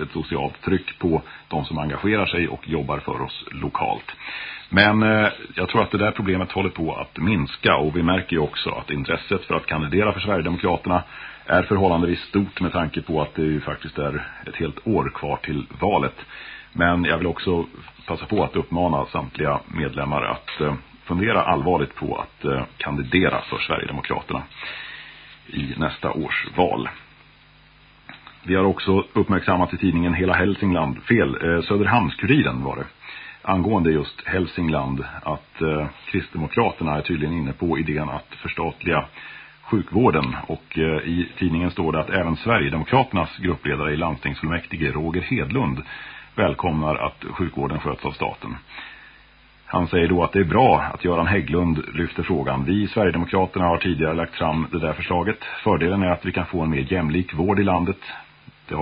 oerhört ett socialt tryck på de som engagerar sig och jobbar för oss lokalt. Men eh, jag tror att det där problemet håller på att minska och vi märker ju också att intresset för att kandidera för Sverigedemokraterna är förhållandevis stort med tanke på att det ju faktiskt är ett helt år kvar till valet. Men jag vill också passa på att uppmana samtliga medlemmar att eh, fundera allvarligt på att eh, kandidera för Sverigedemokraterna i nästa års val. Vi har också uppmärksammat i tidningen Hela Hälsingland, fel, eh, Söderhamnskuriren var det, angående just Hälsingland att eh, Kristdemokraterna är tydligen inne på idén att förstatliga sjukvården och eh, i tidningen står det att även Sverigedemokraternas gruppledare i landstingsfullmäktige Roger Hedlund välkomnar att sjukvården sköts av staten. Han säger då att det är bra att Göran Hägglund lyfter frågan. Vi i Sverigedemokraterna har tidigare lagt fram det där förslaget. Fördelen är att vi kan få en mer jämlik vård i landet.